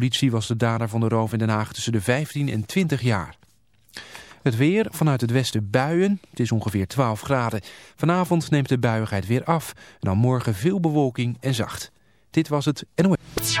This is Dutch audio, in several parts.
politie was de dader van de roof in Den Haag tussen de 15 en 20 jaar. Het weer, vanuit het westen buien. Het is ongeveer 12 graden. Vanavond neemt de buiigheid weer af. En dan morgen veel bewolking en zacht. Dit was het NOS.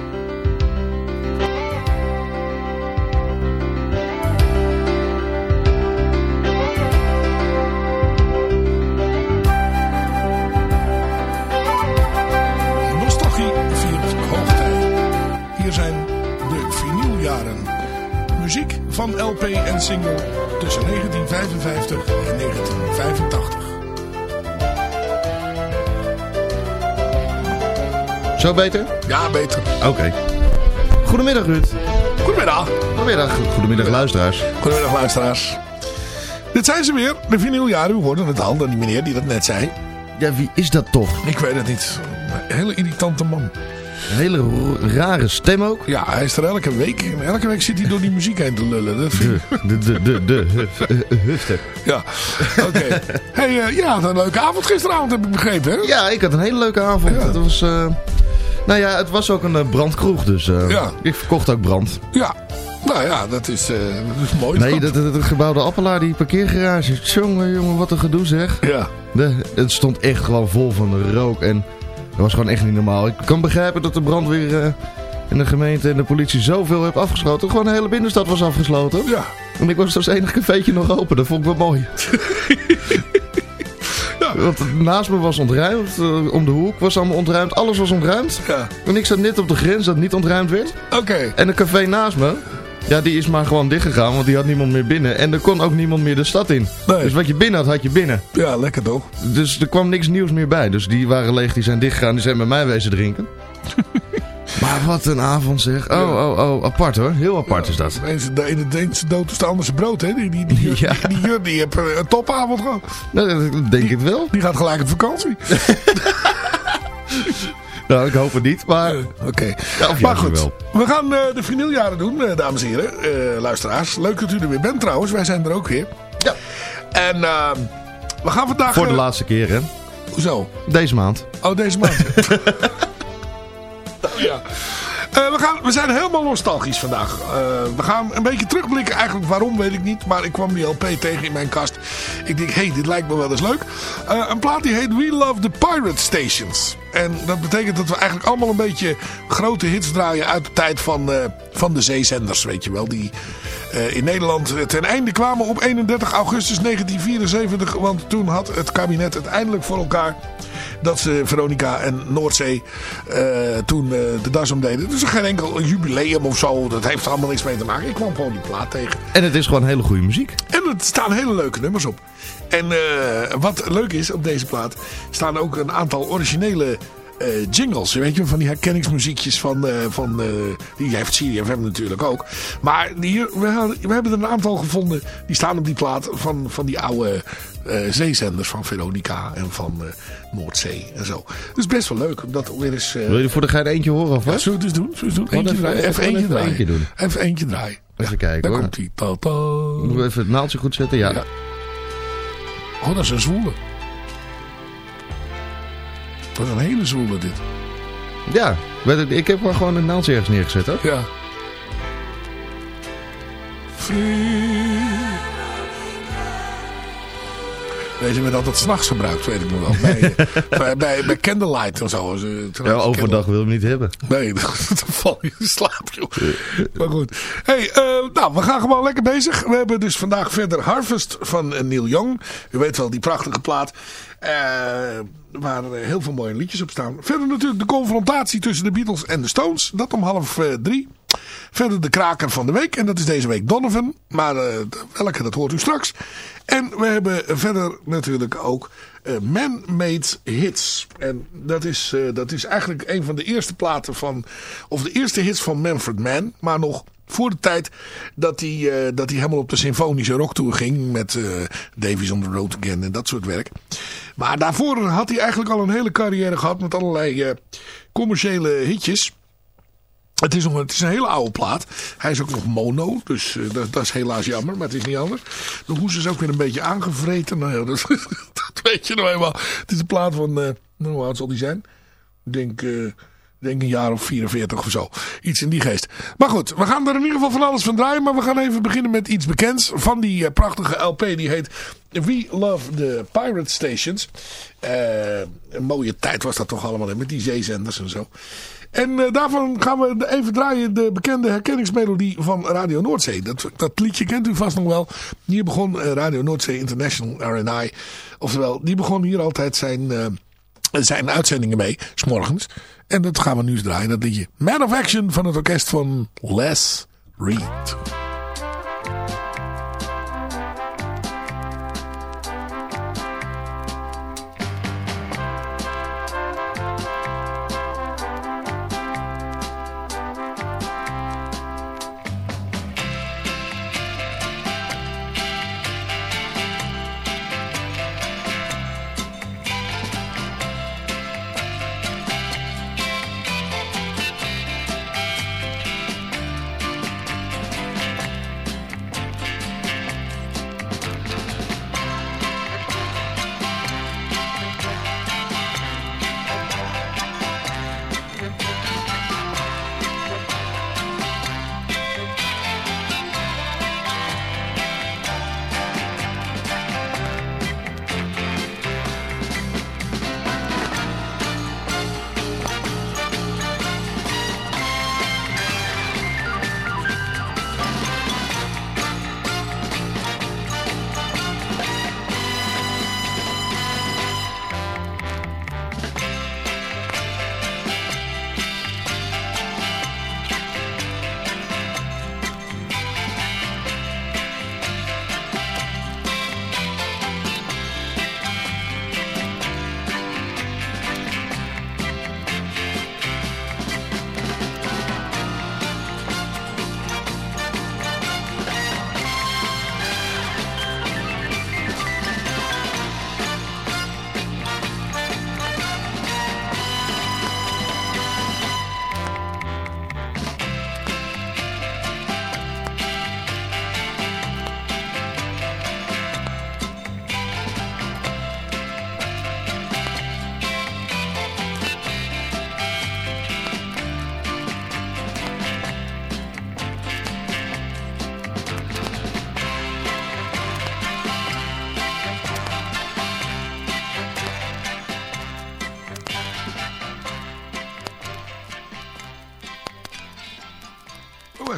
Van LP en single tussen 1955 en 1985. Zo beter? Ja, beter. Oké. Goedemiddag Ruud. Goedemiddag. Goedemiddag. Goedemiddag luisteraars. Goedemiddag luisteraars. Dit zijn ze weer, de vinyljaren. U hoorde het al, die meneer die dat net zei. Ja, wie is dat toch? Ik weet het niet. Een hele irritante man. Een hele rare stem ook. Ja, hij is er elke week. Elke week zit hij door die muziek heen te lullen. Dat vind ik... De, de, de, de, eh, eh. Ja, oké. hey, eh, ja, een leuke avond gisteravond heb ik begrepen, hè? Ja, ik had een hele leuke avond. Ja. Het was, nou ja, het was ook een brandkroeg, dus Ja. ik verkocht ook brand. Ja. Nou ja, dat is, dat is mooi. Nee, dat, dat, dat gebouw de Appelaar, die parkeergarage. Jongen, jongen, wat een gedoe zeg. Ja. De, het stond echt gewoon vol van rook en dat was gewoon echt niet normaal. Ik kan begrijpen dat de brandweer eh, en de gemeente en de politie zoveel heeft afgesloten. Gewoon de hele binnenstad was afgesloten. Ja. En ik was als enige cafeetje nog open. Dat vond ik wel mooi. Want naast me was ontruimd. eh, om de hoek was allemaal ontruimd. Alles was ontruimd. Ja. En ik zat net op de grens dat niet ontruimd werd. Oké. En een café naast me. Ja, die is maar gewoon dichtgegaan. Want die had niemand meer binnen. En er kon ook niemand meer de stad in. Nee. Dus wat je binnen had, had je binnen. Ja, lekker toch? Dus er kwam niks nieuws meer bij. Dus die waren leeg, die zijn dichtgegaan. Die zijn bij mij wezen drinken. maar wat een avond zeg. Oh, oh, oh. Apart hoor. Heel apart is dat. De ene- De ene Deense dood is de andere brood, hè? Die, die, die, die, Ja. die, die, die heeft eh, een topavond gehad. Nou, dat denk ik wel. Die gaat gelijk op vakantie. Nou, ik hoop het niet. Maar Oké. Ja, of maar goed, wel. we gaan eh, de vinyljaren doen, eh, dames en heren. eh, luisteraars, leuk dat u er weer bent trouwens. Wij zijn er ook weer. Ja. En eh, we gaan vandaag... voor de eh, laatste keer hè. Hoezo? Deze maand. Oh, deze maand. Oh, ja. Eh, we, gaan, we zijn helemaal nostalgisch vandaag. Eh, we gaan een beetje terugblikken. Eigenlijk waarom weet ik niet. Maar ik kwam die LP tegen in mijn kast. Ik denk, hé, hey, dit lijkt me wel eens leuk. Eh, een plaat die heet We Love the Pirate Stations. En dat betekent dat we eigenlijk allemaal een beetje grote hits draaien uit de tijd van, van de zeezenders. Weet je wel. Die in Nederland ten einde kwamen op 31 augustus 1974. Want toen had het kabinet het eindelijk voor elkaar dat ze Veronica en Noordzee eh, toen eh, de das omdeden. Dus geen enkel jubileum of zo. Dat heeft er allemaal niks mee te maken. Ik kwam gewoon die plaat tegen. En het is gewoon hele goede muziek. En er staan hele leuke nummers op. En eh, wat leuk is op deze plaat, staan ook een aantal originele eh, jingles. Weet je, van die herkenningsmuziekjes van, eh, van eh, die heeft CDFM natuurlijk ook. Maar hier, we, hadden- we hebben er een aantal gevonden, die staan op die plaat van, van die oude zeezenders van Veronica en van Noordzee en zo. Dus best wel leuk om dat weer eens... Wil je voor de gein eentje horen of ja, wat? zullen we het eens doen? Zullen we het doen? Gewoon Eentje even- draaien. Even eentje even draaien. eentje. Even eentje draaien. Even kijken Daar hoor. komt hij. Moeten we even het naaldje goed zetten? Ja. Ja. Oh, dat is een zwoele. Is een hele zwoele dit. Ja, ik heb maar gewoon een naaldje ergens neergezet hoor. Ja. Deze werd altijd s'nachts gebruikt, weet ik nog wel. Bij, bij, bij, bij Candlelight en zo. Eh, Ja, overdag wil je hem niet hebben. Nee, dan val je in slaap, joh. Maar goed. Hey, eh, nou, we gaan gewoon lekker bezig. We hebben dus vandaag verder Harvest van eh, Neil Young. U weet wel, die prachtige plaat. Eh, waar heel veel mooie liedjes op staan. Verder natuurlijk de confrontatie tussen de Beatles en de Stones. Dat om half eh, drie. Verder de kraker van de week. En dat is deze week Donovan. Maar eh, welke, dat hoort u straks. En we hebben verder natuurlijk ook eh, Man-Made Hits. En dat is, eh, dat is eigenlijk een van de eerste platen van... Of de eerste hits van Manfred Mann. Maar nog voor de tijd dat hij, dat hij helemaal op de symfonische rocktour ging. Met eh Davies on the Road Again en dat soort werk. Maar daarvoor had hij eigenlijk al een hele carrière gehad met allerlei commerciële hitjes. Het is, het is een hele oude plaat. Hij is ook nog mono, dus eh, dat, dat is helaas jammer, maar het is niet anders. De hoes is ook weer een beetje aangevreten. Nou ja, dat, weet je nou eenmaal. Het is een plaat van, eh, nou, hoe oud zal die zijn? Ik denk, eh, denk een jaar of 44 of zo. Iets in die geest. Maar goed, we gaan er in ieder geval van alles van draaien. Maar we gaan even beginnen met iets bekends van die prachtige LP. Die heet We Love the Pirate Stations. Een mooie tijd was dat toch allemaal, met die zeezenders en zo. En eh, daarvan gaan we even draaien de bekende herkenningsmelodie van Radio Noordzee. Dat, dat liedje kent u vast nog wel. Hier begon eh, Radio Noordzee International RNI. Oftewel, die begon hier altijd zijn, eh, zijn uitzendingen mee, s'morgens. En dat gaan we nu eens draaien, dat liedje. Man of Action van het orkest van Les Reed.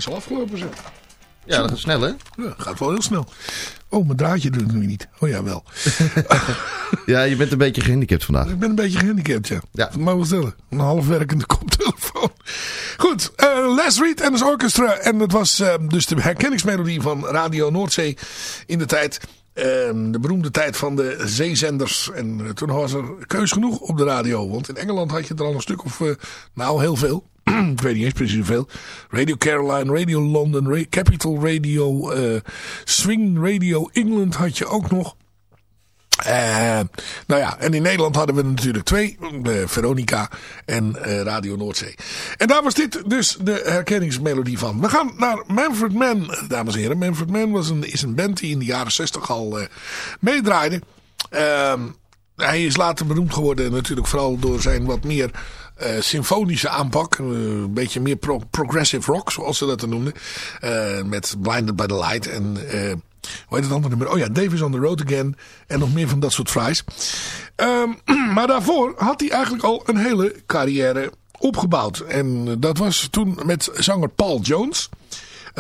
Is al afgelopen zeg. Ja, dat gaat snel hè? Ja, gaat wel heel snel. Oh, mijn draadje doet het nu niet. Oh ja, wel. Ja, je bent een beetje gehandicapt vandaag. Ik ben een beetje gehandicapt, ja. Ja. Dat mag wel stellen. Een half werkende koptelefoon. Goed, eh, Les Reed en zijn orchestra. En dat was eh, dus de herkenningsmelodie van Radio Noordzee in de tijd. eh, de beroemde tijd van de zeezenders. En eh, toen was er keus genoeg op de radio. Want in Engeland had je er al een stuk of, nou heel veel. Ik weet niet eens precies hoeveel. Radio Caroline, Radio London, Capital Radio, eh, Swing Radio England had je ook nog. Eh, nou ja, en in Nederland hadden we natuurlijk twee. eh, Veronica en Radio Noordzee. En daar was dit dus de herkenningsmelodie van. We gaan naar Manfred Mann, dames en heren. Manfred Mann was een, is een band die in de jaren 60 al meedraaide. Ehm, hij is later beroemd geworden natuurlijk vooral door zijn wat meer eh, symfonische aanpak. Eh, een beetje meer pro- progressive rock, zoals ze dat dan noemden. Eh, met Blinded by the Light en... hoe heet het andere? Oh ja, Dave is on the road again. En nog meer van dat soort fries. Ehm, maar daarvoor had hij eigenlijk al een hele carrière opgebouwd. En dat was toen met zanger Paul Jones.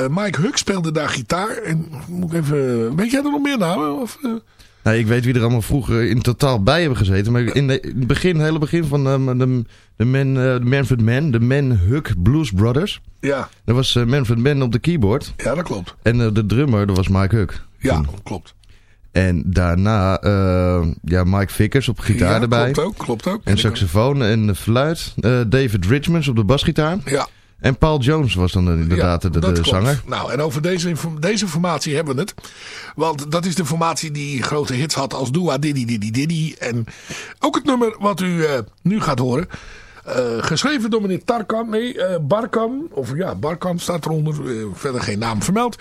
Mike Huck speelde daar gitaar. En moet ik even... Weet jij er nog meer namen? Nou, ik weet wie er allemaal vroeger in totaal bij hebben gezeten. Maar in, de, in het begin, hele begin van ehm, de, de, Man, de Manfred Mann, de Man Huck Blues Brothers. Ja, Daar was eh, Manfred Mann op de keyboard. ja, dat klopt. En eh, de drummer, dat was Mike Huck. Ja, Toen. klopt. En daarna, ja, Mike Vickers op gitaar ja, erbij. Klopt ook, klopt ook. En saxofoon en fluit. David Richmonds op de basgitaar. Ja, En Paul Jones was dan inderdaad Ja, de, de, dat zanger. Nou, en over deze, deze formatie hebben we het. Want dat is de formatie die grote hits had als Dua Diddy Diddy Diddy. En ook het nummer wat u nu gaat horen. Eh, geschreven door meneer Tarkan, nee, eh, Barkan. Of ja, Barkan staat eronder. eh, verder geen naam vermeld.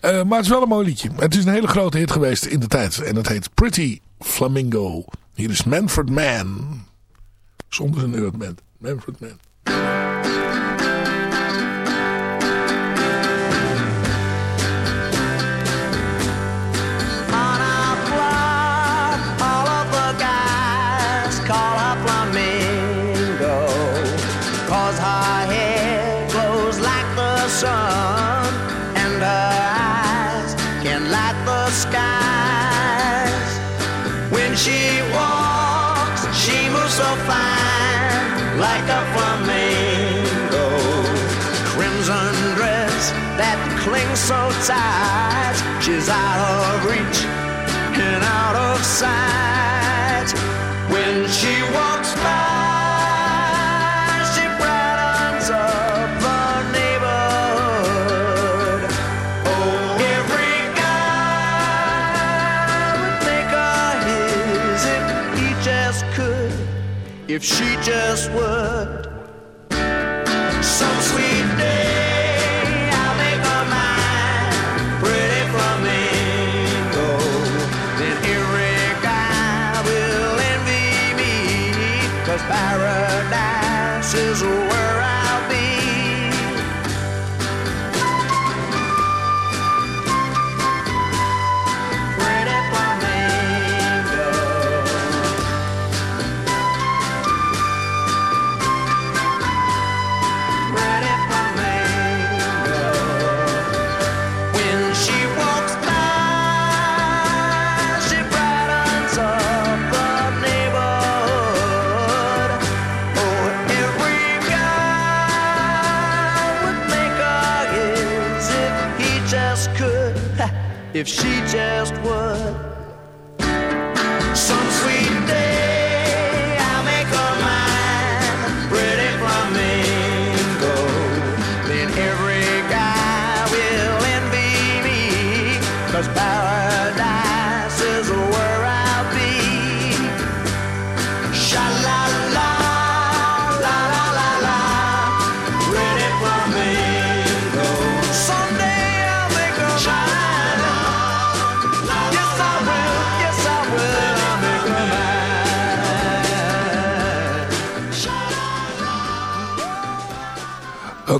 Maar het is wel een mooi liedje. Het is een hele grote hit geweest in de tijd. En het heet Pretty Flamingo. Hier is Manfred Mann. Zonder zijn Earthband. Manfred Mann. Sight. When she walks by, she brightens up the neighborhood. Oh, every guy would make her his if he just could, if she just would. If she just would.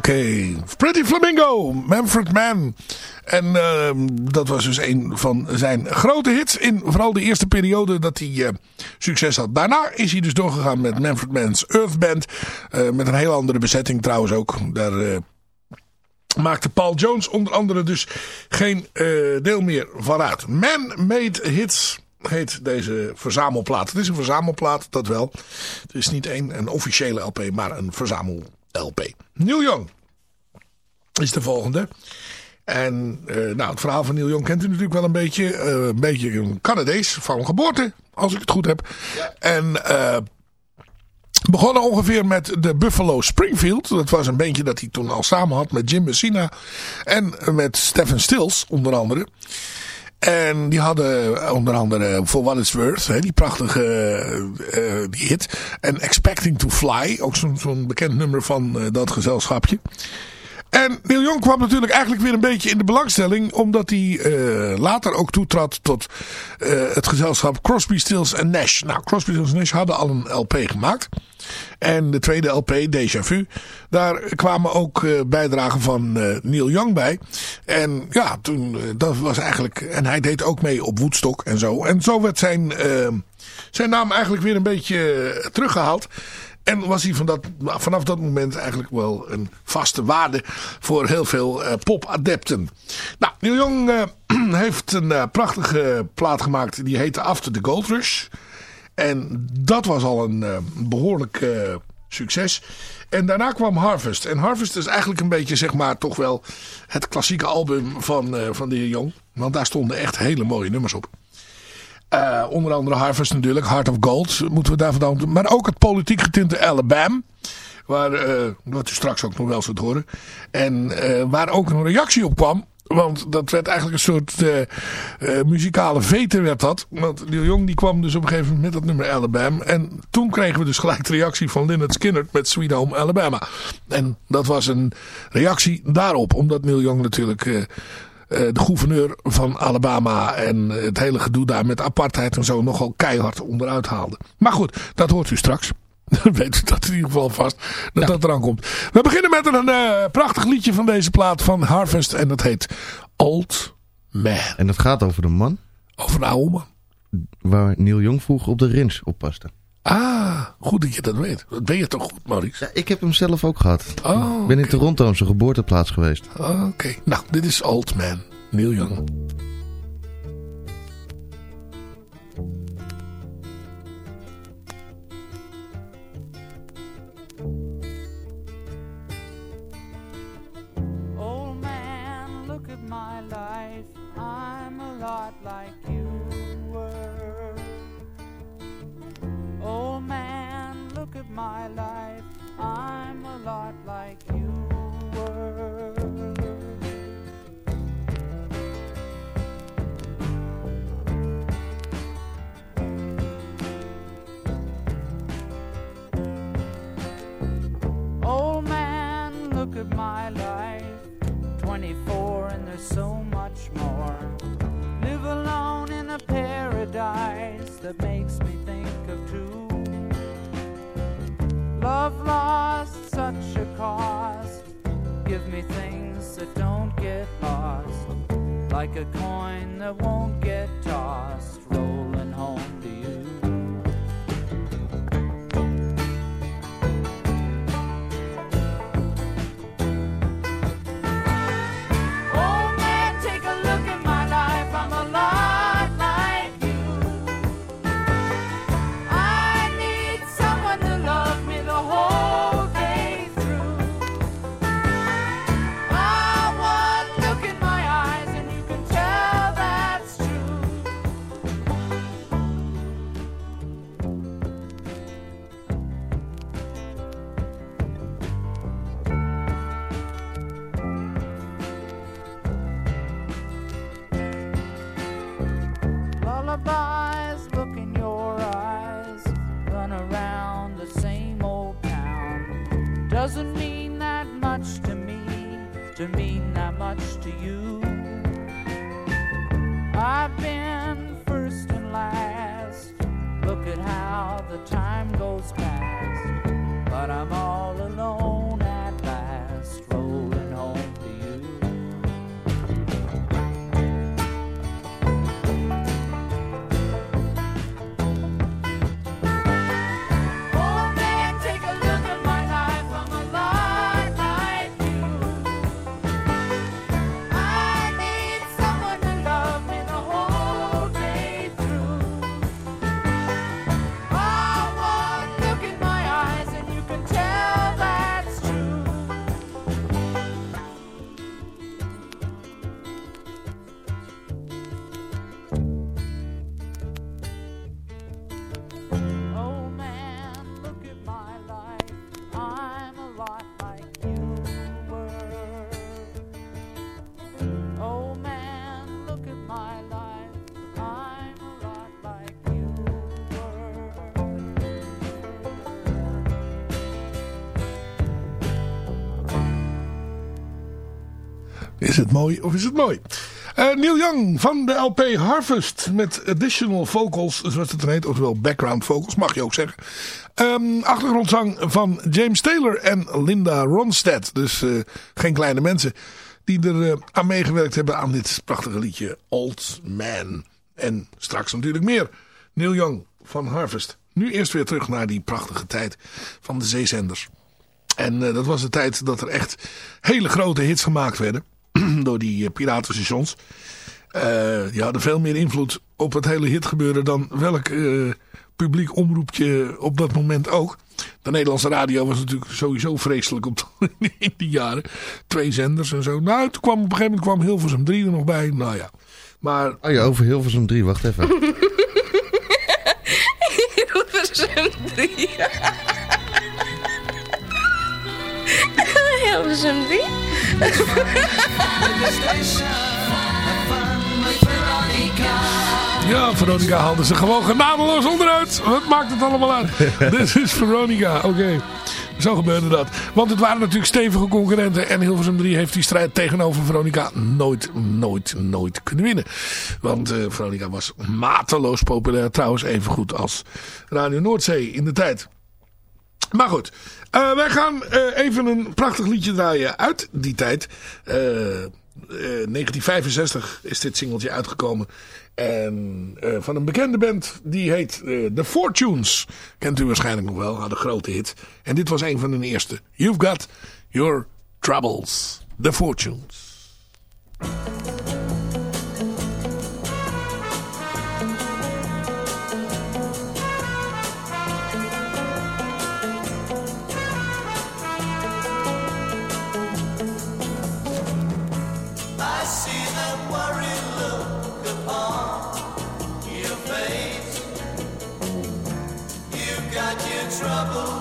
Oké, Pretty Flamingo, Manfred Mann. En ehm, dat was dus een van zijn grote hits in vooral de eerste periode dat hij eh, succes had. Daarna is hij dus doorgegaan met Manfred Mann's Earth Band. eh, met een heel andere bezetting trouwens ook. Daar eh, maakte Paul Jones onder andere dus geen deel meer van uit. Man Made Hits heet deze verzamelplaat. Het is een verzamelplaat, dat wel. Het is niet een, een officiële LP, maar een verzamel-LP. Neil Young is de volgende. En eh, nou, het verhaal van Neil Young kent u natuurlijk wel een beetje. Eh, een beetje een Canadees van geboorte, als ik het goed heb. En eh, begonnen ongeveer met de Buffalo Springfield. Dat was een bandje dat hij toen al samen had met Jim Messina. En met Stephen Stills onder andere. En die hadden onder andere For What It's Worth, hè, die prachtige eh, eh, hit. En Expecting to Fly, ook zo'n bekend nummer van eh, dat gezelschapje. En Neil Young kwam natuurlijk eigenlijk weer een beetje in de belangstelling. Omdat hij eh, later ook toetrad tot eh, het gezelschap Crosby, Stills en Nash. Nou, Crosby, Stills en Nash hadden al een LP gemaakt. En de tweede LP, Déjà Vu. Daar kwamen ook eh, bijdragen van Neil Young bij. En ja, toen, dat was eigenlijk... En hij deed ook mee op Woodstock en zo. En zo werd zijn, zijn naam eigenlijk weer een beetje eh, teruggehaald. En was hij van dat, vanaf dat moment eigenlijk wel een vaste waarde voor heel veel eh, popadepten. Nou, Neil Young eh, heeft een eh, prachtige plaat gemaakt. Die heette After the Gold Rush. En dat was al een eh, behoorlijk eh, succes. En daarna kwam Harvest. En Harvest is eigenlijk een beetje, zeg maar, toch wel het klassieke album van, van de Young. Want daar stonden echt hele mooie nummers op. Eh, onder andere Harvest natuurlijk, Heart of Gold moeten we daarvan dan. Maar ook het politiek getinte Alabama. Waar, eh, wat u straks ook nog wel zult horen. En eh, waar ook een reactie op kwam. Want dat werd eigenlijk een soort muzikale vete werd dat. Want Neil Young die kwam dus op een gegeven moment met dat nummer Alabama. En toen kregen we dus gelijk de reactie van Lynyrd Skynyrd met Sweet Home Alabama. En dat was een reactie daarop. Omdat Neil Young natuurlijk... eh, eh, de gouverneur van Alabama en het hele gedoe daar met apartheid en zo nogal keihard onderuit haalde. Maar goed, dat hoort u straks. Dan weet u dat in ieder geval vast dat dat eraan komt. We beginnen met een eh, prachtig liedje van deze plaat van Harvest en dat heet Old Man. En dat gaat over de man Over een oude man. waar Neil Young vroeger op de Rins oppaste. Ah, goed dat je dat weet. Dat ben je toch goed, Maurice? Ja, ik heb hem zelf ook gehad. Oh, Ik ben in Toronto, zijn geboorteplaats geweest. Oké, nou, dit is Old Man, Neil Young. I've been first and last. Look at how the time goes past. But I'm all of is het mooi? Eh, Neil Young van de LP Harvest met additional vocals, zoals het heet. Oftewel background vocals, mag je ook zeggen. Ehm, achtergrondzang van James Taylor en Linda Ronstadt. Dus eh, geen kleine mensen die er eh, aan meegewerkt hebben aan dit prachtige liedje Old Man. En straks natuurlijk meer. Neil Young van Harvest. Nu eerst weer terug naar die prachtige tijd van de zeezenders. En dat was de tijd dat er echt hele grote hits gemaakt werden. door die uh, piratenstations. Uh, die hadden veel meer invloed op het hele hitgebeuren dan welk uh, publiek omroepje op dat moment ook. De Nederlandse radio was natuurlijk sowieso vreselijk op in die jaren. Twee zenders en zo. Nou, toen kwam op een gegeven moment kwam Hilversum 3 er nog bij. Nou ja. Maar... Oh ja, over Hilversum 3, wacht even. Hilversum 3. Hilversum 3? Ja, Veronica haalde ze gewoon genadeloos onderuit. Wat maakt het allemaal uit? Dit is Veronica, oké. Zo gebeurde dat. Want het waren natuurlijk stevige concurrenten. En Hilversum 3 heeft die strijd tegenover Veronica nooit, nooit, nooit kunnen winnen. Want uh, Veronica was mateloos populair. Trouwens even goed als Radio Noordzee in de tijd. Maar goed, uh, wij gaan uh, even een prachtig liedje draaien uit die tijd. Uh, 1965 is dit singeltje uitgekomen. En van een bekende band, die heet The Fortunes. Kent u waarschijnlijk nog wel, had een grote hit. En dit was een van hun eerste. You've Got Your Troubles. The Fortunes. trouble.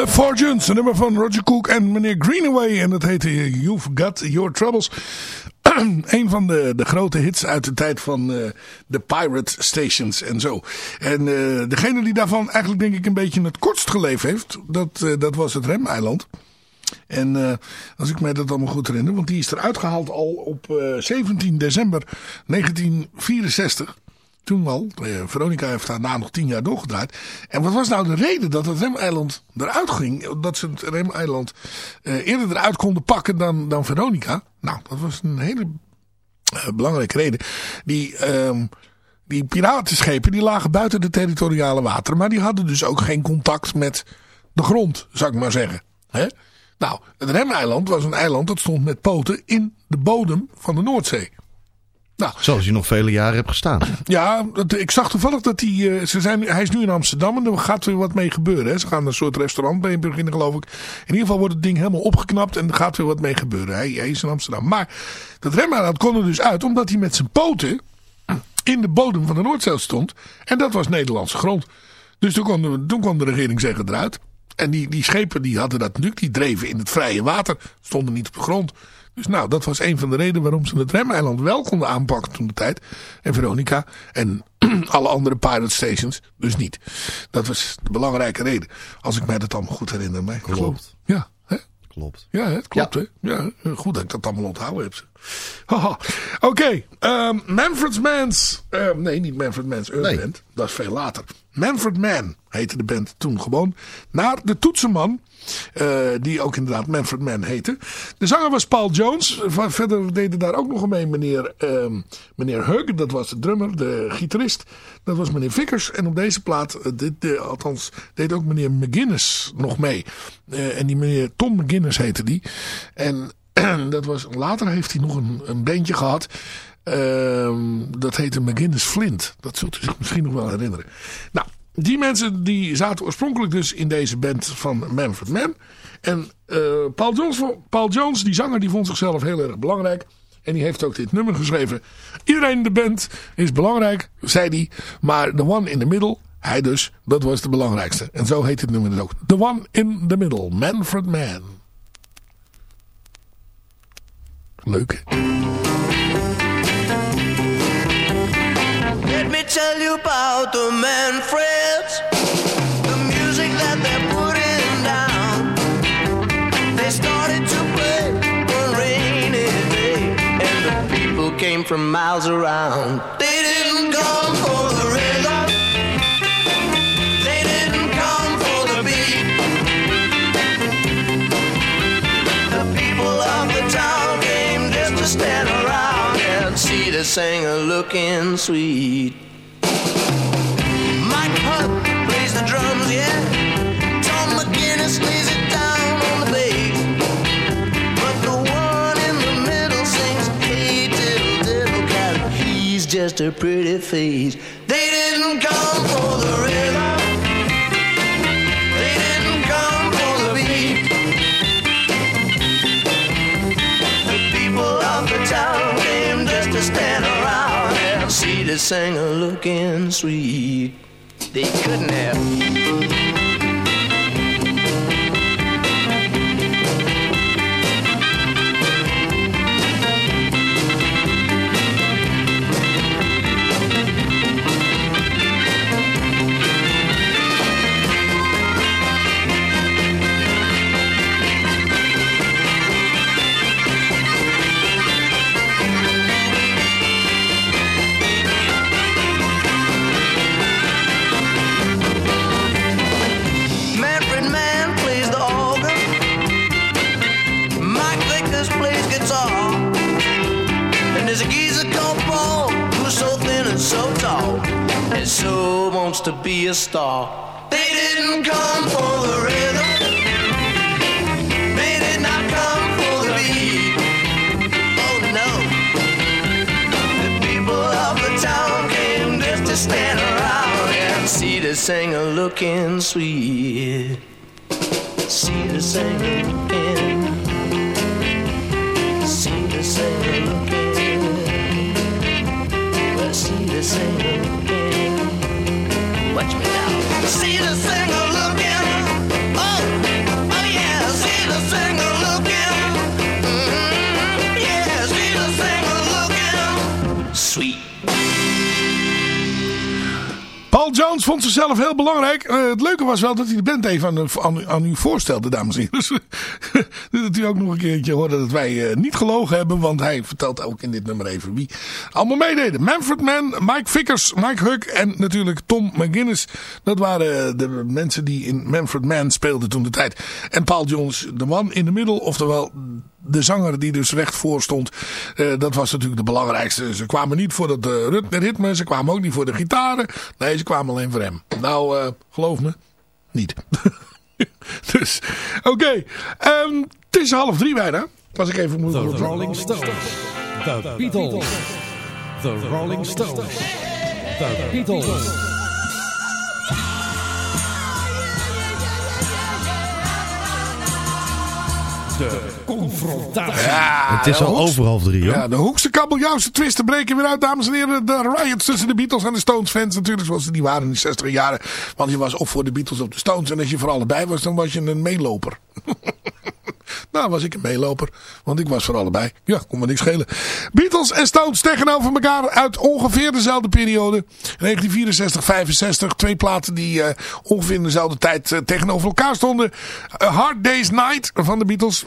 The Fortunes, een nummer van Roger Cook en meneer Greenaway. En dat heette You've Got Your Troubles. een van de, de grote hits uit de tijd van eh, de Pirate Stations en zo. En eh, degene die daarvan eigenlijk denk ik een beetje het kortst geleefd heeft, dat, eh, dat was het Remeiland. En eh, als ik mij dat allemaal goed herinner, want die is eruit gehaald al op eh, 17 december 1964. Toen al. Eh, Veronica heeft daarna nog tien jaar doorgedraaid. En wat was nou de reden dat het Remeiland eruit ging? Dat ze het Remeiland eh, eerder eruit konden pakken dan, dan Veronica? Nou, dat was een hele eh, belangrijke reden. Die, ehm, die piratenschepen die lagen buiten de territoriale wateren. Maar die hadden dus ook geen contact met de grond, zou ik maar zeggen. Hè? Nou, het Remeiland was een eiland dat stond met poten in de bodem van de Noordzee. Nou, Zoals hij nog vele jaren hebt gestaan. ja, ik zag toevallig dat hij... eh, ze zijn, hij is nu in Amsterdam en er gaat weer wat mee gebeuren. Hè. Ze gaan een soort restaurant mee beginnen, geloof ik. In ieder geval wordt het ding helemaal opgeknapt en er gaat weer wat mee gebeuren. Hij, hij is in Amsterdam. Maar dat remeiland kon er dus uit omdat hij met zijn poten in de bodem van de Noordzee stond. En dat was Nederlandse grond. Dus toen kon de, toen kon de regering zeggen eruit. En die, die schepen die hadden dat natuurlijk, die dreven in het vrije water. Stonden niet op de grond. Dus nou, dat was een van de redenen waarom ze het Remeiland wel konden aanpakken toen de tijd. En Veronica en alle andere pirate stations dus niet. Dat was de belangrijke reden. Als ik mij dat allemaal goed herinner. Maar ik geloof- Klopt. Ja, hè? Klopt. Ja, het klopt hè. Ja, goed dat ik dat allemaal onthouden heb. zeg. Haha. Oké, ehm, Manfred Mans. eh, nee, niet Manfred Mans, Earth Nee. Band. Dat is veel later. Manfred Mann heette de band toen gewoon. Naar de toetsenman. eh, die ook inderdaad Manfred Mann heette. De zanger was Paul Jones. Verder deden daar ook nog mee meneer, ehm, meneer Hug. Dat was de drummer, de gitarist. Dat was meneer Vickers. En op deze plaat, eh, dit, althans, deed ook meneer McGuinness nog mee. Eh, en die meneer Tom McGuinness heette die. En dat was, later heeft hij nog een, een bandje gehad. Ehm, dat heette McGuinness Flint. Dat zult u zich misschien nog wel herinneren. Nou, die mensen die zaten oorspronkelijk dus in deze band van Manfred Mann. En eh, Paul, Jones, Paul Jones, die zanger, die vond zichzelf heel erg belangrijk. En die heeft ook dit nummer geschreven. Iedereen in de band is belangrijk, zei hij. Maar the one in the middle, hij dus, dat was de belangrijkste. En zo heet het nummer dus ook. The one in the middle, Manfred Mann. Leuk? Tell you about the Manfreds. The music that they're putting down. They started to play one rainy day, and the people came from miles around. They didn't come for the rhythm. They didn't come for the beat. The people of the town came just to stand around and see the singer looking sweet. Just a pretty face. They didn't come for the lady sang a looking sweet. They couldn't have. To be a star. They didn't come for the rhythm. They did not come for the beat. Oh no. The people of the town came just to stand around and see the singer looking sweet. See the singer sing Vond ze zelf heel belangrijk. Eh, het leuke was wel dat hij de band even aan, aan, u voorstelde, dames en heren. Dus dat u ook nog een keertje hoorde dat wij eh, niet gelogen hebben. Want hij vertelt ook in dit nummer even wie allemaal meededen. Manfred Mann, Mike Vickers, Mike Hug en natuurlijk Tom McGuinness. Dat waren de mensen die in Manfred Mann speelden toen de tijd. En Paul Jones, de man in de middel, oftewel de zanger die dus recht voor stond, eh, dat was natuurlijk de belangrijkste. Ze kwamen niet voor het uh, ritme, ze kwamen ook niet voor de gitaren. Nee, ze kwamen alleen voor hem. Nou, eh, geloof me, niet. dus, oké. Ehm, het is half drie bijna. Als ik even moet... The Rolling Stones. The Beatles. The Rolling Stones. The Beatles. De confrontatie. Ja, Het is al over half drie hoor. Ja, de hoekste kabeljauwse twisten breken weer uit, dames en heren. De riots tussen de Beatles en de Stones fans natuurlijk, zoals ze die waren in de 60 jaren. Want je was of voor de Beatles of de Stones. En als je voor allebei was, dan was je een meeloper. nou, was ik een meeloper. Want ik was voor allebei. Ja, kon me niks schelen. Beatles en Stones tegenover elkaar uit ongeveer dezelfde periode. 1964, 65. Twee platen die eh, ongeveer in dezelfde tijd eh, tegenover elkaar stonden. A Hard Day's Night van de Beatles.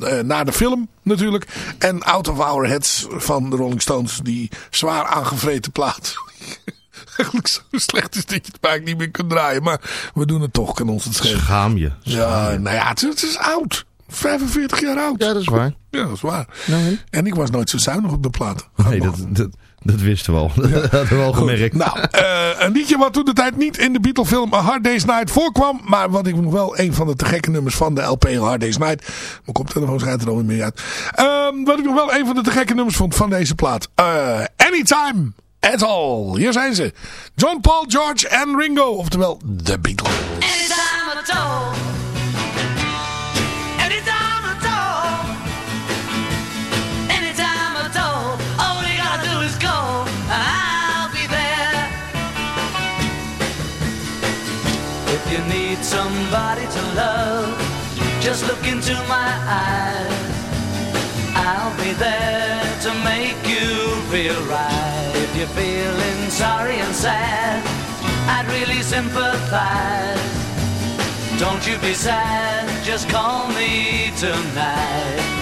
eh, naar de film natuurlijk. En Out of Our Heads van de Rolling Stones. Die zwaar aangevreten plaat. Eigenlijk zo slecht is dat je het vaak niet meer kunt draaien. Maar we doen het toch, kan ons het schelen. Schaam je. Ja, nou ja, het is oud. 45 jaar oud. Ja, dat is waar. Ja, dat is waar. Nou, en? Ik was nooit zo zuinig op de platen. Nee, dat, dat, dat wisten we al. Dat hadden we al gemerkt. Nou, eh, een liedje wat toen de tijd niet in de Beatle film A Hard Day's Night voorkwam. Maar wat ik nog wel een van de te gekke nummers van de LP A Hard Day's Night. Mijn koptelefoon schijnt er alweer mee uit. Ehm, wat ik nog wel een van de te gekke nummers vond van deze plaat. Eh, Anytime at All. Hier zijn ze. John, Paul, George en Ringo. Oftewel de Beatles. Anytime at all. Look into my eyes. I'll be there to make you feel right. If you're feeling sorry and sad, I'd really sympathize. Don't you be sad, just call me tonight.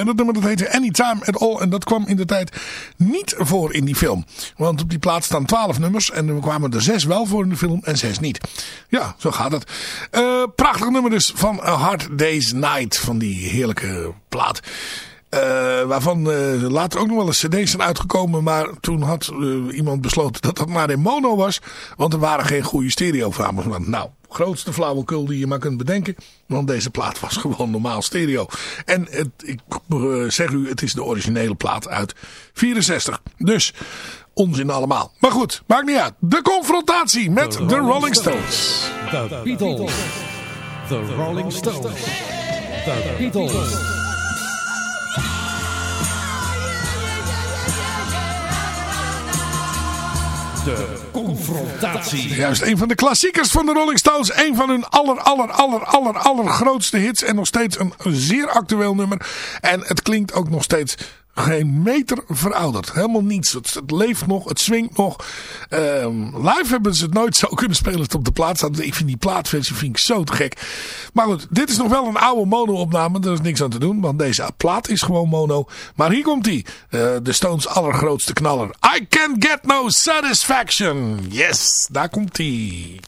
En dat nummer dat heette Anytime at All. En dat kwam in de tijd niet voor in die film. Want op die plaats staan twaalf nummers. En er kwamen er zes wel voor in de film en zes niet. Ja, zo gaat het. Eh, prachtig nummer dus van Hard Day's Night. Van die heerlijke plaat. Eh, waarvan eh, later ook nog wel eens cd's zijn uitgekomen. Maar toen had iemand besloten dat dat maar in mono was. Want er waren geen goede stereovernames. Maar Nou, grootste flauwekul die je maar kunt bedenken. Want deze plaat was gewoon normaal stereo. En het, ik eh, zeg u, het is de originele plaat uit 64. Dus onzin allemaal. Maar goed, maakt niet uit. De confrontatie met de Rolling Stones. The Beatles. The Rolling Stones. The Beatles. De confrontatie. Juist, een van de klassiekers van de Rolling Stones. Een van hun aller, aller, aller, aller, allergrootste hits. En nog steeds een zeer actueel nummer. En het klinkt ook nog steeds geen meter verouderd. Helemaal niets. Het, leeft nog, het swingt nog. Ehm, live hebben ze het nooit zo kunnen spelen op de plaat staat. Ik vind die plaatversie vind ik zo te gek. Maar goed, dit is nog wel een oude mono-opname. Daar is niks aan te doen, want deze plaat is gewoon mono. Maar hier komt hij. de Stones allergrootste knaller. I can get no satisfaction. Yes, daar komt hij.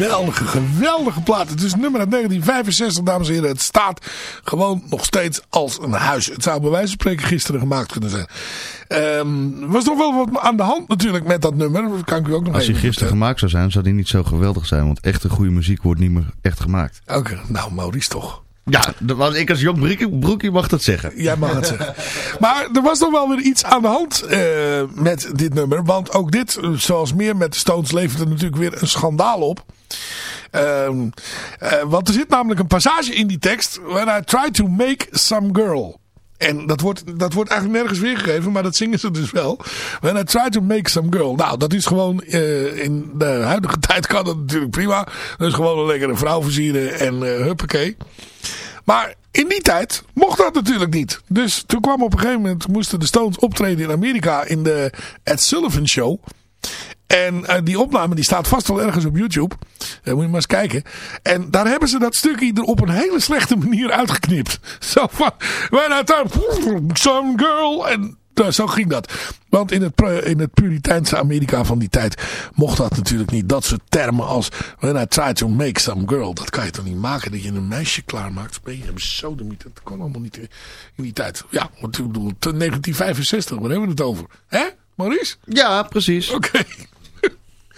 Geweldige, geweldige plaat. Het is nummer uit 1965, dames en heren. Het staat gewoon nog steeds als een huis. Het zou bij wijze van spreken gisteren gemaakt kunnen zijn. Ehm, er was nog wel wat aan de hand natuurlijk met dat nummer. Dat kan ik u ook nog Als hij gisteren gemaakt zou zijn, zou die niet zo geweldig zijn. Want echte goede muziek wordt niet meer echt gemaakt. Oké, nou Maurice toch. Ja, was, ik als jong broekie, broekie mag dat zeggen. Jij mag het zeggen. Maar er was nog wel weer iets aan de hand eh, met dit nummer. Want ook dit, zoals meer met de Stones, levert er natuurlijk weer een schandaal op. Ehm, eh, want er zit namelijk een passage in die tekst. When I try to make some girl. En dat wordt, dat wordt eigenlijk nergens weergegeven, maar dat zingen ze dus wel. When I try to make some girl. Nou, dat is gewoon, eh, in de huidige tijd kan dat natuurlijk prima. Is gewoon een lekkere vrouw versieren en eh huppakee. Maar in die tijd mocht dat natuurlijk niet. Dus toen kwam op een gegeven moment, moesten de Stones optreden in Amerika in de Ed Sullivan Show. En eh, die opname die staat vast wel ergens op YouTube. Eh, moet je maar eens kijken. En daar hebben ze dat stukje er op een hele slechte manier uitgeknipt. Zo van, when I thought, some girl. En nou, zo ging dat. Want in het, in het Puriteinse Amerika van die tijd mocht dat natuurlijk niet. Dat soort termen als when I try to make some girl. Dat kan je toch niet maken dat je een meisje klaarmaakt. Ben je sodemiet. Dat kon allemaal niet in in die tijd. Ja, want ik bedoel, 1965, waar hebben we het over? Hè, Maurice? Ja, precies. Oké.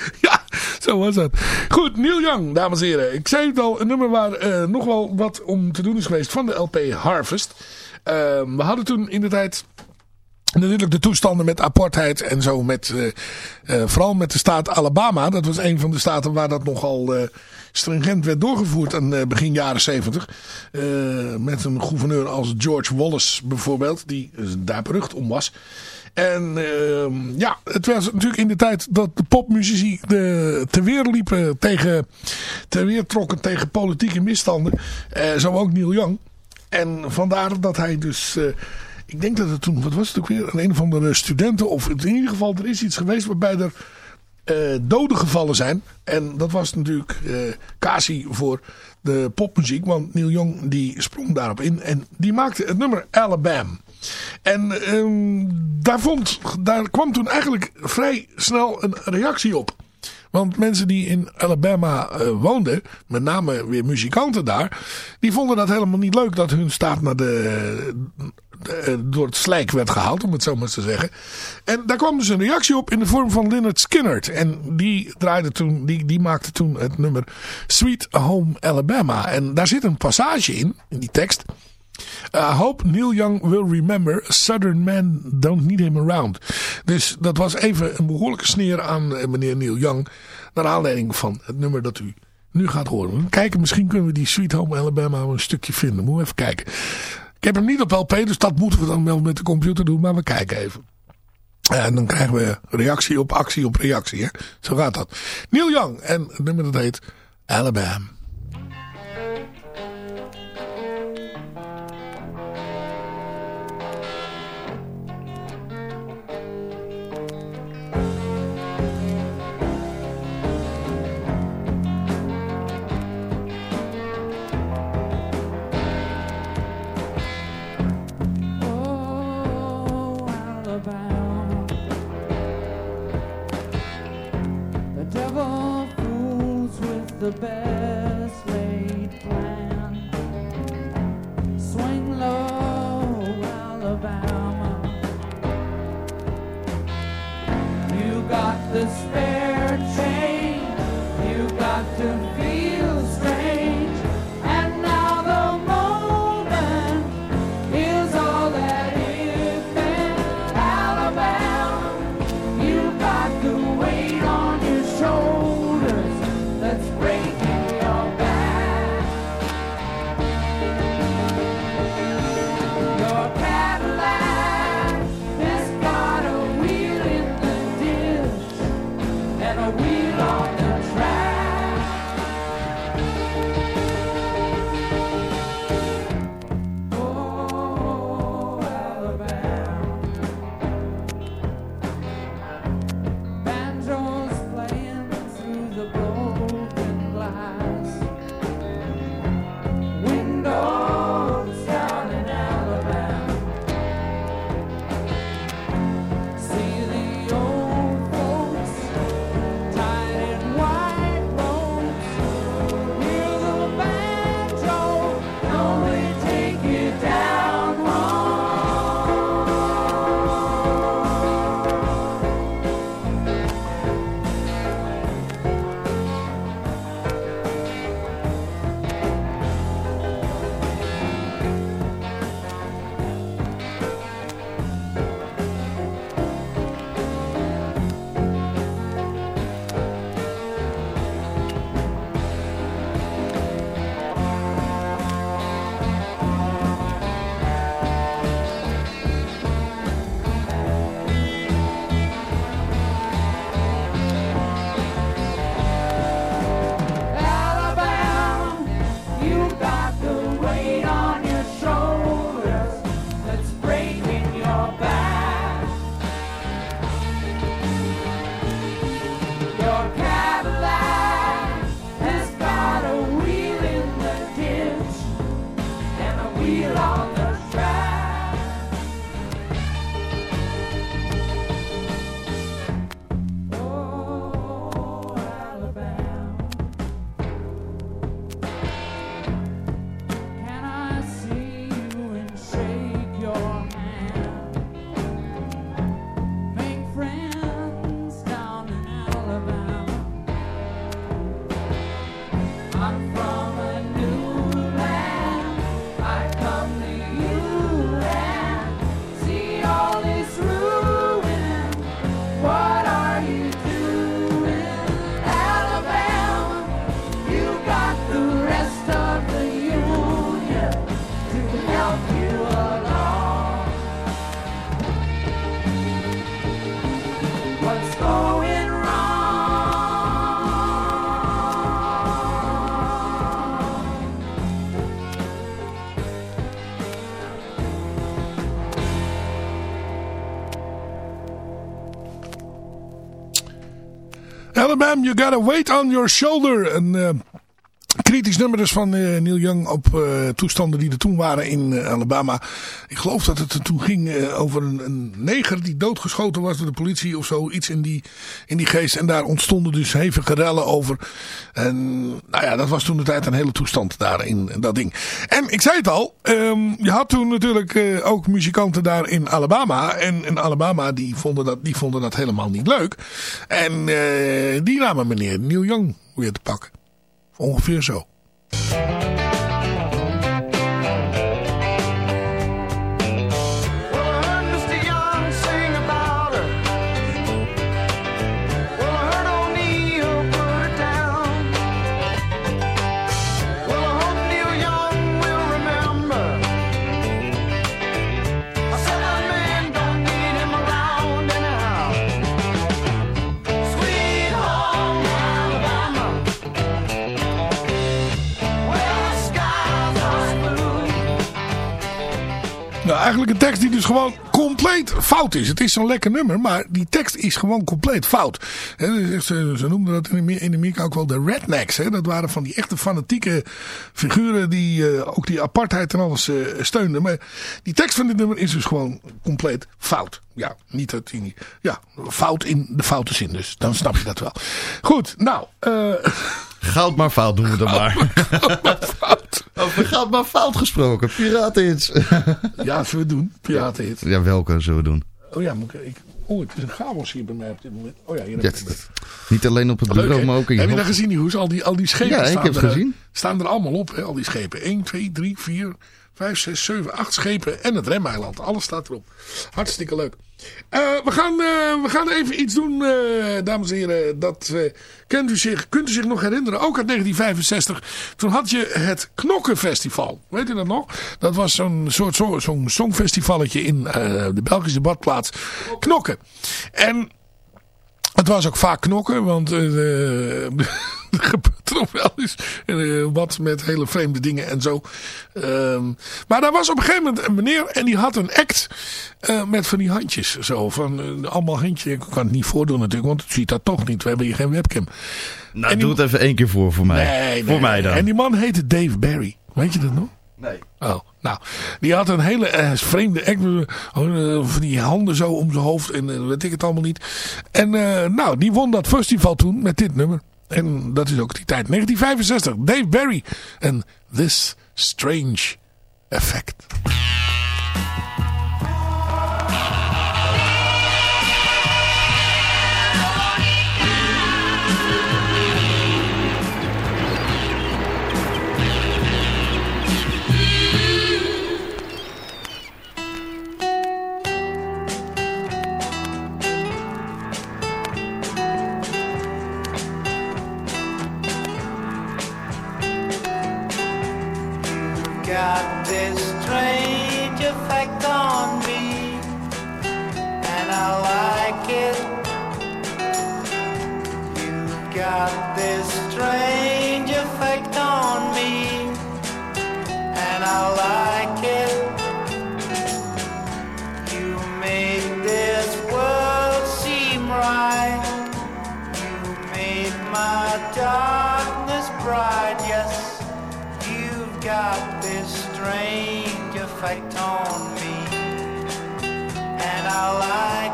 ja, zo was dat. Goed, Neil Young, dames en heren. Ik zei het al, een nummer waar eh, nog wel wat om te doen is geweest van de LP Harvest. Eh, we hadden toen in de tijd natuurlijk de toestanden met apartheid en zo. Met, eh, eh, vooral met de staat Alabama. Dat was een van de staten waar dat nogal eh, stringent werd doorgevoerd aan begin jaren zeventig. Met een gouverneur als George Wallace bijvoorbeeld. Die daar berucht om was. En ehm, ja, het was natuurlijk in de tijd dat de popmuzici de, te weer liepen tegen, te weer trokken tegen politieke misstanden. Eh, zo ook Neil Young. En vandaar dat hij dus, eh, ik denk dat het toen, wat was het ook weer, een, of andere studenten, of in ieder geval er is iets geweest waarbij er eh, doden gevallen zijn. En dat was natuurlijk eh casie voor de popmuziek, want Neil Young die sprong daarop in en die maakte het nummer Alabama. En ehm, daar, vond, daar kwam toen eigenlijk vrij snel een reactie op. Want mensen die in Alabama eh, woonden, met name weer muzikanten daar, die vonden dat helemaal niet leuk dat hun staat naar de, de- door het slijk werd gehaald, om het zo maar te zeggen. En daar kwam dus een reactie op in de vorm van Lynyrd Skynyrd. En die, draaide toen, die, die maakte toen het nummer Sweet Home Alabama. En daar zit een passage in, in die tekst. I hope Neil Young will remember Southern men don't need him around. Dus dat was even een behoorlijke sneer aan eh, meneer Neil Young. Naar aanleiding van het nummer dat u nu gaat horen. Kijken, misschien kunnen we die Sweet Home Alabama een stukje vinden. Moeten we even kijken. Ik heb hem niet op LP, dus dat moeten we dan wel met de computer doen. Maar we kijken even. En dan krijgen we reactie op actie op reactie. Hè? Zo gaat dat. Neil Young en het nummer dat heet Alabama. The best Alabama, You Gotta Wait on Your Shoulder. Een eh, kritisch nummer dus van eh, Neil Young op eh, toestanden die er toen waren in Alabama. Geloof dat het toen ging eh, over een, neger die doodgeschoten was door de politie of zo. Iets in die, in die geest. En daar ontstonden dus hevige rellen over. En nou ja, dat was toen de tijd een hele toestand daar in, in dat ding. En ik zei het al, ehm, je had toen natuurlijk eh, ook muzikanten daar in Alabama. En in Alabama die vonden dat, die vonden dat helemaal niet leuk. En eh, die namen meneer Neil Young weer te pakken. Ongeveer zo. Eigenlijk een tekst die dus gewoon compleet fout is. Het is zo'n lekker nummer, maar die tekst is gewoon compleet fout. Ze, noemden dat in Amer- in Amerika ook wel de rednecks. Dat waren van die echte fanatieke figuren die eh, ook die apartheid en alles eh, steunden. Maar die tekst van dit nummer is dus gewoon compleet fout. Ja, niet dat die. Ja, fout in de foute zin dus. Dan snap je dat wel. Goed, nou. eh Goud maar fout doen we dan maar. fout. Over goud maar fout gesproken. Piratenhits. Ja, zullen we doen. Piratenhit. ja, welke zullen we doen? Oh ja, moet ik... ik oh, het is een chaos hier bij mij op dit moment. Oh ja, hier heb ik het. niet alleen op het Leuk, bureau, maar ook in je Heb je dat hoofd. gezien, die hoes? Al die, al die schepen Ja, ik heb er, gezien. staan er allemaal op, hè? al die schepen. 1, 2, 3, 4, 5, 6, 7, 8 schepen en het remeiland. Alles staat erop. Hartstikke leuk. Eh, we, gaan, eh, we gaan even iets doen, eh, dames en heren. Dat kent u zich, kunt u zich nog herinneren. Ook uit 1965. Toen had je het Knokkenfestival. Weet u dat nog? Dat was zo'n soort zo, zo'n songfestivalletje in de Belgische badplaats Knokken. En het was ook vaak knokken, want eh, er gebeurt nog wel eens eh, wat met hele vreemde dingen en zo. Ehm, maar daar was op een gegeven moment een meneer en die had een act eh, met van die handjes. Zo, van allemaal handje. Ik kan het niet voordoen natuurlijk, want het ziet dat toch niet. We hebben hier geen webcam. Nou, En die- doe het even één keer voor, voor mij. Nee, voor mij dan. En die man heette Dave Barry. Weet je dat nog? Nee. Oh, nou. Die had een hele eh, vreemde act. met, eh, die handen zo om zijn hoofd. En eh, weet ik het allemaal niet. En eh, nou, die won dat festival toen met dit nummer. En dat is ook die tijd. 1965. Dave Barry. En This Strange Effect. Got this strange effect on me, and I like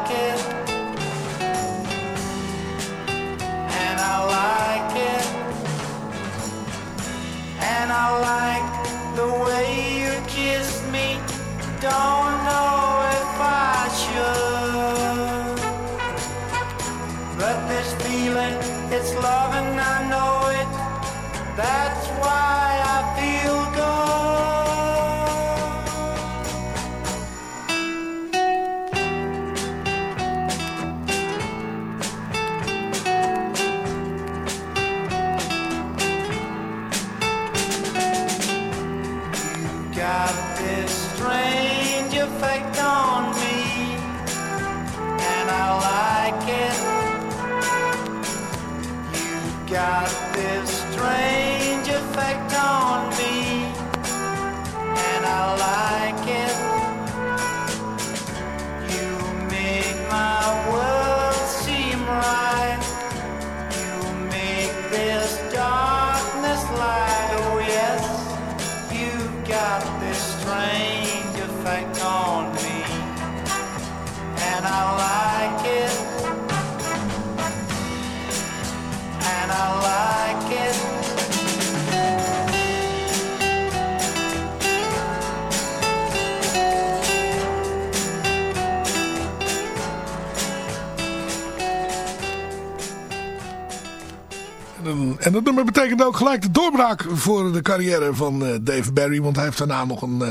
ook gelijk de doorbraak voor de carrière van eh, Dave Barry. Want hij heeft daarna nog een eh,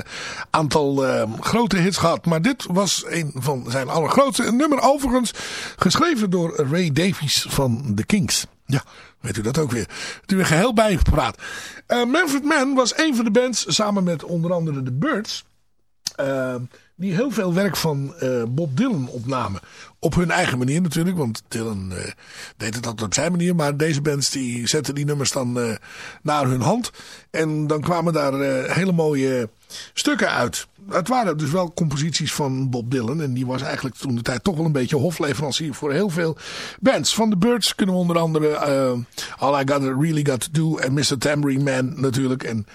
aantal eh, grote hits gehad. Maar dit was een van zijn allergrootste. Nummer overigens geschreven door Ray Davies van The Kings. Ja, weet u dat ook weer. U weer geheel bijgepraat. Uh, Manfred Mann was een van de bands, samen met onder andere de Birds... Die heel veel werk van uh, Bob Dylan opnamen. Op hun eigen manier natuurlijk, want Dylan uh, deed het altijd op zijn manier. Maar deze bands die zetten die nummers dan uh, naar hun hand. En dan kwamen daar hele mooie stukken uit. Het waren dus wel composities van Bob Dylan. En die was eigenlijk toen de tijd toch wel een beetje hofleverancier voor heel veel bands. Van de Birds kunnen we onder andere All I Got Really Got To Do en Mr. Tambourine Man natuurlijk. En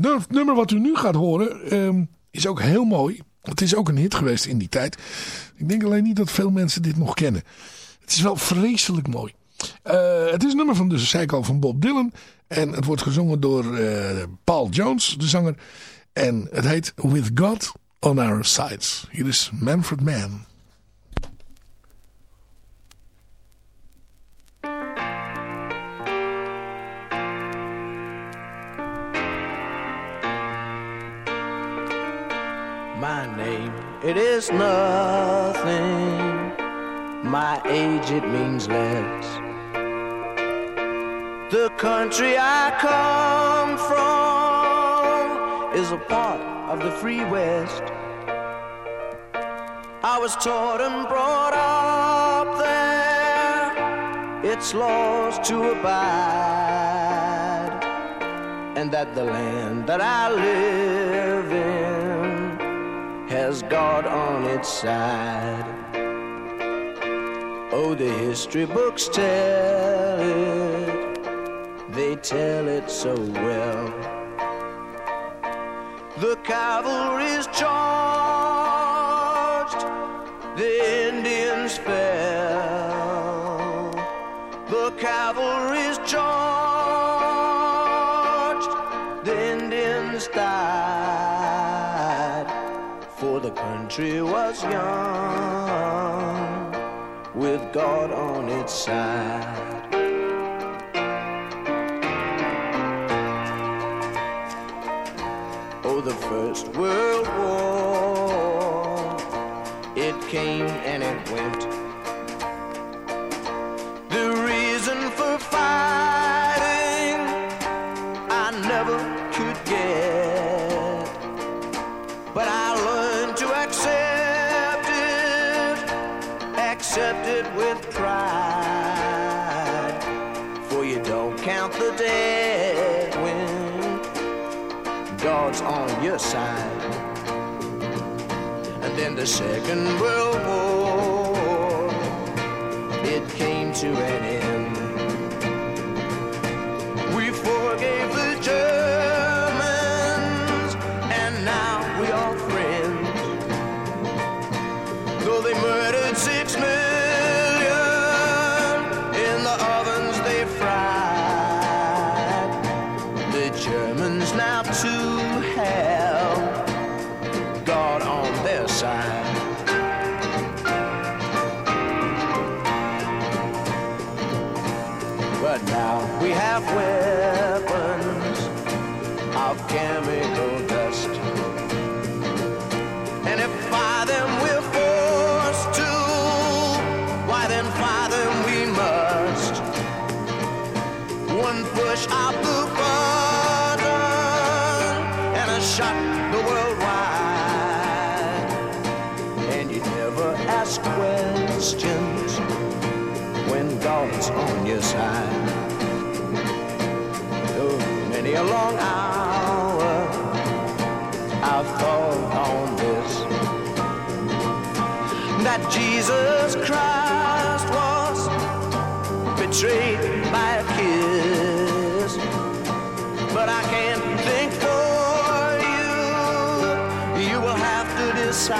het nummer wat u nu gaat horen... Um, is ook heel mooi. Het is ook een hit geweest in die tijd. Ik denk alleen niet dat veel mensen dit nog kennen. Het is wel vreselijk mooi. Uh, het is een nummer van, dus zei van Bob Dylan. En het wordt gezongen door uh, Paul Jones, de zanger. En het heet With God on Our Sides. Hier is Manfred Mann. My name, it is nothing. My age, it means less. The country I come from is a part of the free West. I was taught and brought up there, its laws to abide, and that the land that I live in has God on its side. Oh, the history books tell it, they tell it so well. The cavalry's charged, the Indians fell. The cavalry's charged, country was young with God on its side. Oh, the First World Your side. And then the Second World War, it came to an end. Have weapons of chemical dust. And if by them we're forced to, why then fly them we must. One push of the button and a shot the world wide. And you never ask questions when God's on your side. Many a long hour I've thought on this that Jesus Christ was betrayed by a kiss. But I can't think for you. You will have to decide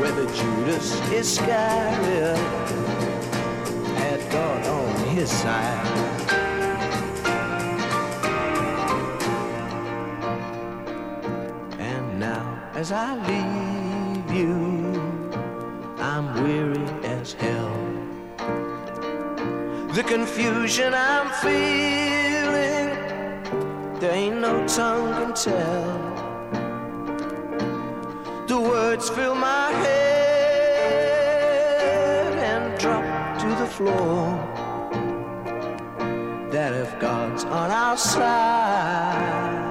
whether Judas Iscariot had God on his side. As I leave you, I'm weary as hell. the confusion I'm feeling. There ain't no tongue can tell. The words fill my head and drop to the floor. That if God's on our side,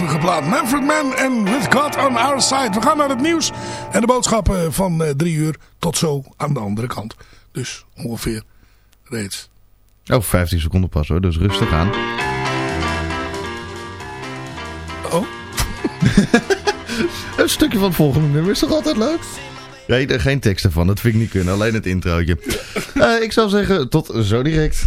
Prachtige plaat. Manfred Mann en With God on Our Side. We gaan naar het nieuws en de boodschappen van eh, drie uur. Tot zo aan de andere kant. Dus ongeveer reeds. Oh, 15 seconden pas hoor, dus rustig aan. Oh. Een stukje van het volgende nummer is toch altijd leuk? Nee, er geen tekst ervan, dat vind ik niet kunnen, alleen het introotje. Eh, ik zou zeggen, tot zo direct.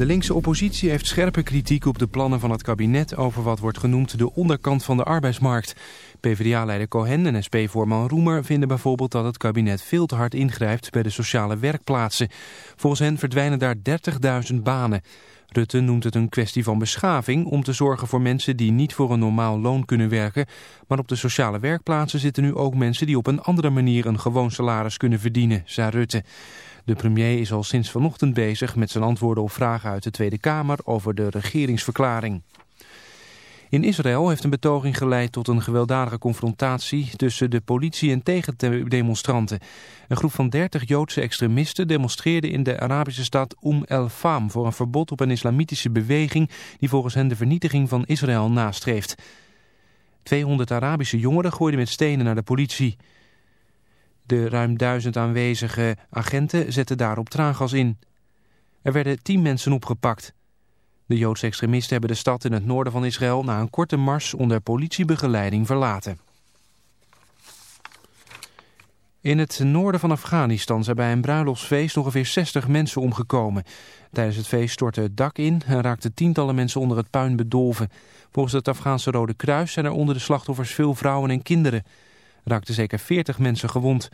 De linkse oppositie heeft scherpe kritiek op de plannen van het kabinet over wat wordt genoemd de onderkant van de arbeidsmarkt. PvdA-leider Cohen en SP-voorman Roemer vinden bijvoorbeeld dat het kabinet veel te hard ingrijpt bij de sociale werkplaatsen. Volgens hen verdwijnen daar 30.000 banen. Rutte noemt het een kwestie van beschaving om te zorgen voor mensen die niet voor een normaal loon kunnen werken. Maar op de sociale werkplaatsen zitten nu ook mensen die op een andere manier een gewoon salaris kunnen verdienen, zei Rutte. De premier is al sinds vanochtend bezig met zijn antwoorden op vragen uit de Tweede Kamer over de regeringsverklaring. In Israël heeft een betoging geleid tot een gewelddadige confrontatie tussen de politie en tegendemonstranten. Een groep van 30 Joodse extremisten demonstreerde in de Arabische stad Umm el Fam voor een verbod op een islamitische beweging die volgens hen de vernietiging van Israël nastreeft. 200 Arabische jongeren gooiden met stenen naar de politie. De ruim duizend aanwezige agenten zetten daarop traangas in. Er werden tien mensen opgepakt. De Joodse extremisten hebben de stad in het noorden van Israël na een korte mars onder politiebegeleiding verlaten. In het noorden van Afghanistan zijn bij een bruiloftsfeest ongeveer 60 mensen omgekomen. Tijdens het feest stortte het dak in en raakten tientallen mensen onder het puin bedolven. Volgens het Afghaanse Rode Kruis zijn er onder de slachtoffers veel vrouwen en kinderen. Raakten zeker 40 mensen gewond.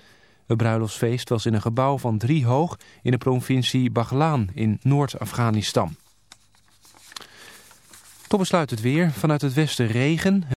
Het bruiloftsfeest was in een gebouw van drie hoog in de provincie Baghlan in Noord-Afghanistan. Tot besluit het weer. Vanuit het westen regen.